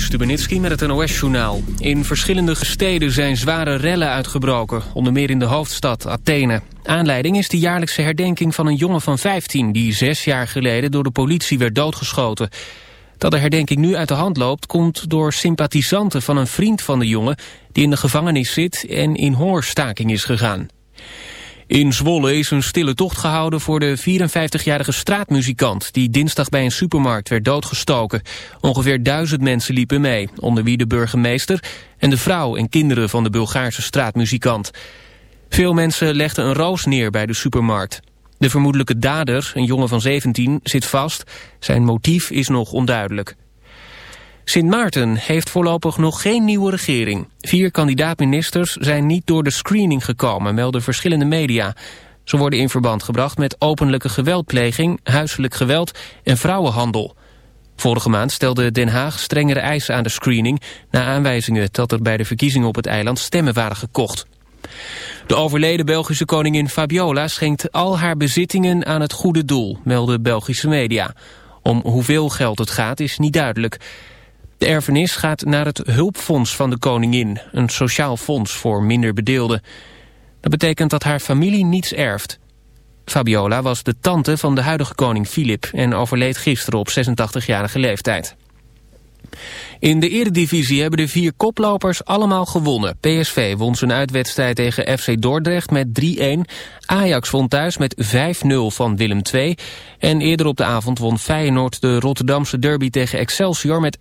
Stubenitski met het NOS-journaal. In verschillende steden zijn zware rellen uitgebroken, onder meer in de hoofdstad Athene. Aanleiding is de jaarlijkse herdenking van een jongen van 15... die zes jaar geleden door de politie werd doodgeschoten. Dat de herdenking nu uit de hand loopt... komt door sympathisanten van een vriend van de jongen... die in de gevangenis zit en in hongerstaking is gegaan. In Zwolle is een stille tocht gehouden voor de 54-jarige straatmuzikant... die dinsdag bij een supermarkt werd doodgestoken. Ongeveer duizend mensen liepen mee, onder wie de burgemeester... en de vrouw en kinderen van de Bulgaarse straatmuzikant. Veel mensen legden een roos neer bij de supermarkt. De vermoedelijke dader, een jongen van 17, zit vast. Zijn motief is nog onduidelijk. Sint Maarten heeft voorlopig nog geen nieuwe regering. Vier kandidaat-ministers zijn niet door de screening gekomen, melden verschillende media. Ze worden in verband gebracht met openlijke geweldpleging, huiselijk geweld en vrouwenhandel. Vorige maand stelde Den Haag strengere eisen aan de screening... na aanwijzingen dat er bij de verkiezingen op het eiland stemmen waren gekocht. De overleden Belgische koningin Fabiola schenkt al haar bezittingen aan het goede doel, melden Belgische media. Om hoeveel geld het gaat is niet duidelijk. De erfenis gaat naar het hulpfonds van de koningin, een sociaal fonds voor minder bedeelden. Dat betekent dat haar familie niets erft. Fabiola was de tante van de huidige koning Filip en overleed gisteren op 86-jarige leeftijd. In de eredivisie hebben de vier koplopers allemaal gewonnen. PSV won zijn uitwedstrijd tegen FC Dordrecht met 3-1. Ajax won thuis met 5-0 van Willem II. En eerder op de avond won Feyenoord de Rotterdamse derby tegen Excelsior met 5-2.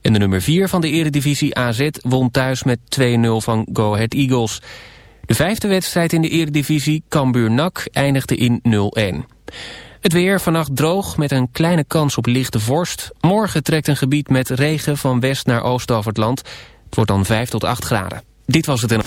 En de nummer 4 van de eredivisie AZ won thuis met 2-0 van Go Ahead Eagles. De vijfde wedstrijd in de eredivisie, Cambuur-NAC, eindigde in 0-1. Het weer vannacht droog met een kleine kans op lichte vorst. Morgen trekt een gebied met regen van west naar oost over het land. Het wordt dan 5 tot 8 graden. Dit was het in...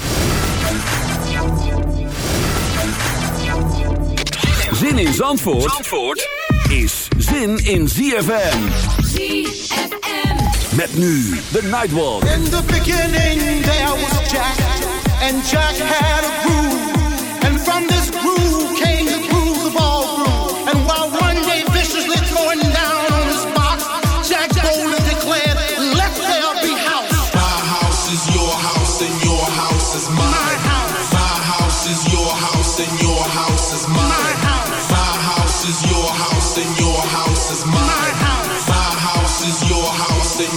Zin in Zandvoort, Zandvoort is zin in ZFM. ZFM. Met nu de Nightwalk. In the beginning there was Jack. And Jack had a groove.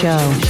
Show.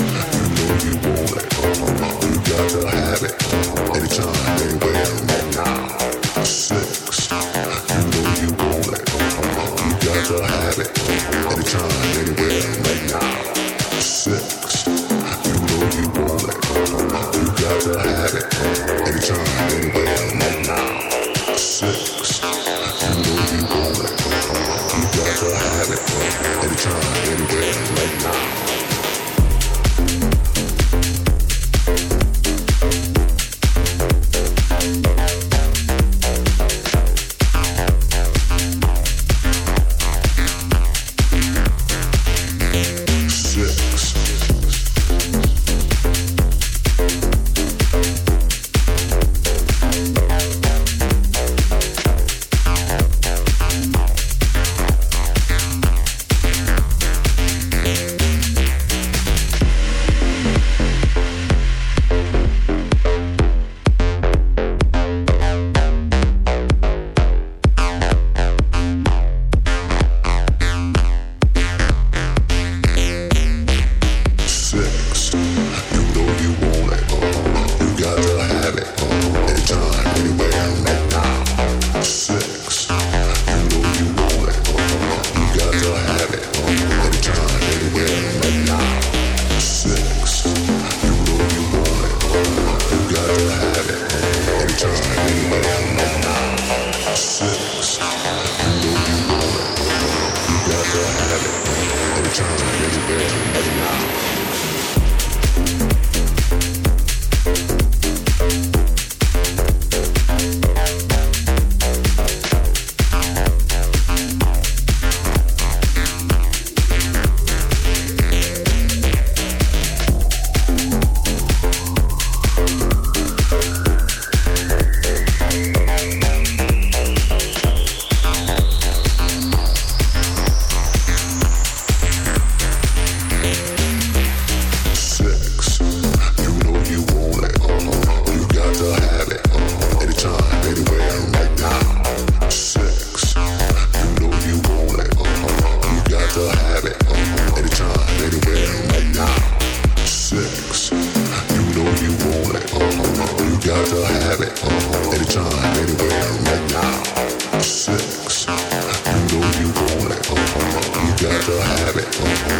have it.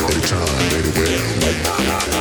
Every time, anywhere, like.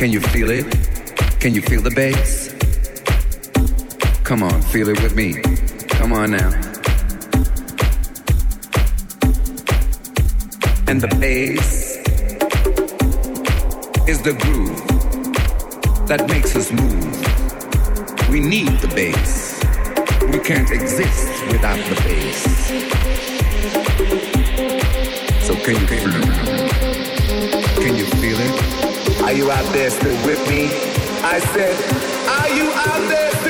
Can you feel it? Can you feel the bass? Come on, feel it with me. Come on now. And the bass is the groove that makes us move. We need the bass. We can't exist without the bass. So can you feel it? Can you feel it? Are you out there still with me? I said, Are you out there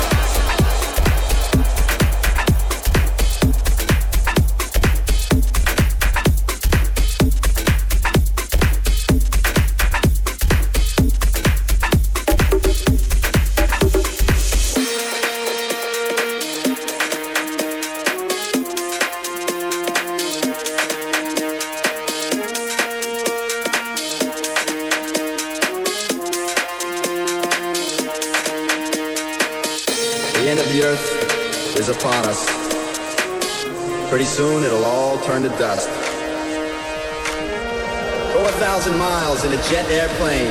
jet airplane.